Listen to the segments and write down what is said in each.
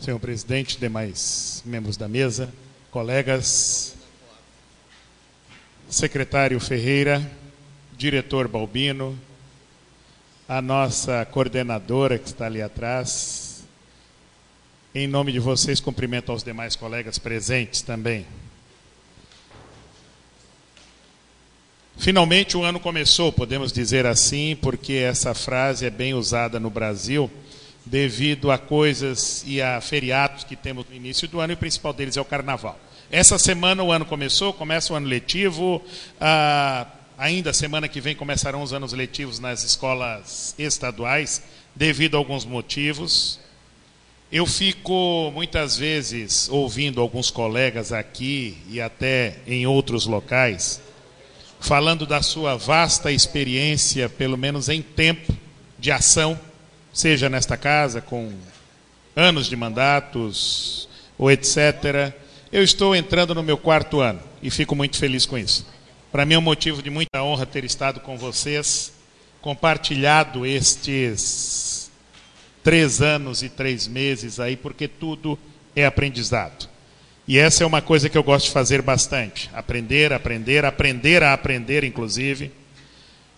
senhor presidente, demais membros da mesa, colegas, secretário Ferreira, diretor Balbino, a nossa coordenadora que está ali atrás. Em nome de vocês, cumprimento aos demais colegas presentes também. Finalmente o ano começou, podemos dizer assim, porque essa frase é bem usada no Brasil devido a coisas e a feriados que temos no início do ano, e o principal deles é o carnaval. Essa semana o ano começou, começa o ano letivo. Ah, ainda semana que vem começarão os anos letivos nas escolas estaduais, devido a alguns motivos. Eu fico muitas vezes ouvindo alguns colegas aqui e até em outros locais, falando da sua vasta experiência, pelo menos em tempo de ação seja nesta casa, com anos de mandatos ou etc. Eu estou entrando no meu quarto ano e fico muito feliz com isso. Para mim é um motivo de muita honra ter estado com vocês, compartilhado estes três anos e três meses aí, porque tudo é aprendizado. E essa é uma coisa que eu gosto de fazer bastante: aprender, aprender, aprender a aprender, inclusive.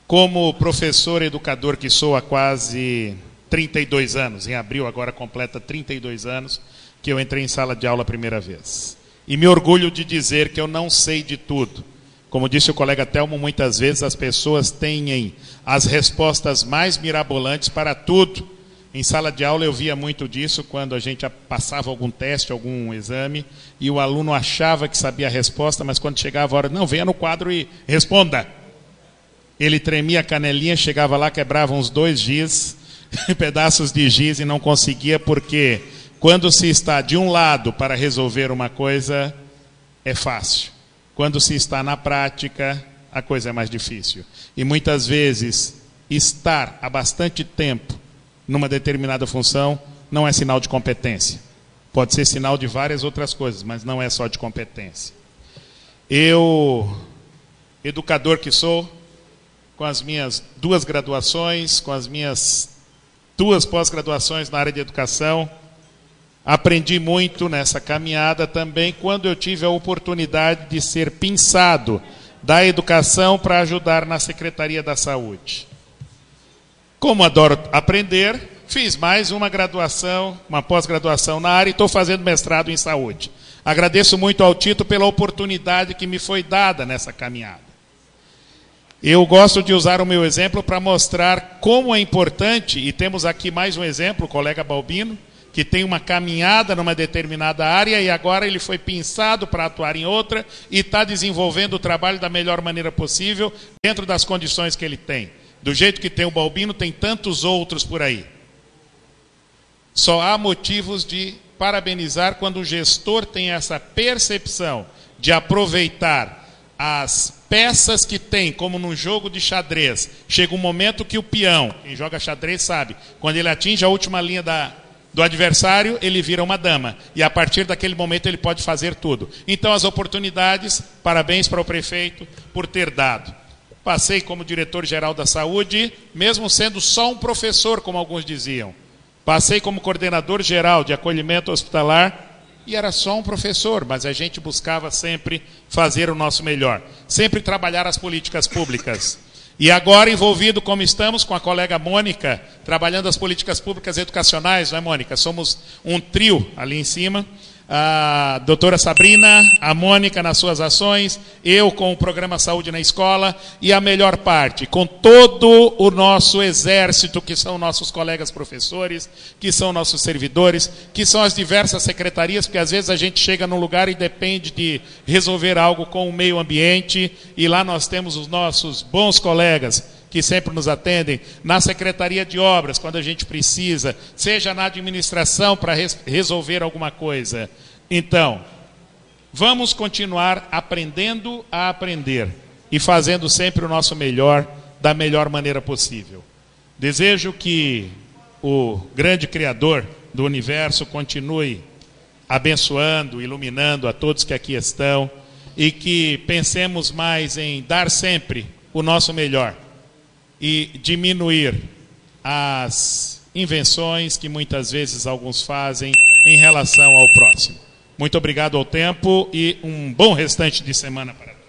Como professor educador que sou há quase 32 anos. Em abril agora completa 32 anos que eu entrei em sala de aula a primeira vez. E me orgulho de dizer que eu não sei de tudo. Como disse o colega Telmo, muitas vezes as pessoas têm as respostas mais mirabolantes para tudo. Em sala de aula eu via muito disso quando a gente passava algum teste, algum exame, e o aluno achava que sabia a resposta, mas quando chegava a hora, não, venha no quadro e responda. Ele tremia a canelinha, chegava lá, quebrava uns dois dias, pedaços de giz e não conseguia, porque quando se está de um lado para resolver uma coisa, é fácil. Quando se está na prática, a coisa é mais difícil. E muitas vezes, estar há bastante tempo numa determinada função não é sinal de competência. Pode ser sinal de várias outras coisas, mas não é só de competência. Eu, educador que sou, com as minhas duas graduações, com as minhas duas pós-graduações na área de educação. Aprendi muito nessa caminhada também quando eu tive a oportunidade de ser pinçado da educação para ajudar na Secretaria da Saúde. Como adoro aprender, fiz mais uma graduação, uma pós-graduação na área e estou fazendo mestrado em saúde. Agradeço muito ao Tito pela oportunidade que me foi dada nessa caminhada. Eu gosto de usar o meu exemplo para mostrar como é importante, e temos aqui mais um exemplo, o colega Balbino, que tem uma caminhada numa determinada área e agora ele foi pensado para atuar em outra e está desenvolvendo o trabalho da melhor maneira possível, dentro das condições que ele tem. Do jeito que tem o Balbino, tem tantos outros por aí. Só há motivos de parabenizar quando o gestor tem essa percepção de aproveitar as peças que tem, como num jogo de xadrez, chega um momento que o peão, quem joga xadrez sabe, quando ele atinge a última linha da, do adversário, ele vira uma dama. E a partir daquele momento ele pode fazer tudo. Então, as oportunidades, parabéns para o prefeito por ter dado. Passei como diretor-geral da saúde, mesmo sendo só um professor, como alguns diziam. Passei como coordenador geral de acolhimento hospitalar e era só um professor, mas a gente buscava sempre fazer o nosso melhor, sempre trabalhar as políticas públicas. E agora envolvido como estamos com a colega Mônica, trabalhando as políticas públicas educacionais, não é Mônica? Somos um trio ali em cima a doutora Sabrina, a Mônica nas suas ações, eu com o programa Saúde na Escola e a melhor parte, com todo o nosso exército, que são nossos colegas professores, que são nossos servidores, que são as diversas secretarias, porque às vezes a gente chega num lugar e depende de resolver algo com o meio ambiente, e lá nós temos os nossos bons colegas que sempre nos atendem, na Secretaria de Obras, quando a gente precisa, seja na administração para res resolver alguma coisa. Então, vamos continuar aprendendo a aprender e fazendo sempre o nosso melhor da melhor maneira possível. Desejo que o grande Criador do universo continue abençoando, iluminando a todos que aqui estão e que pensemos mais em dar sempre o nosso melhor e diminuir as invenções que muitas vezes alguns fazem em relação ao próximo. Muito obrigado ao tempo e um bom restante de semana para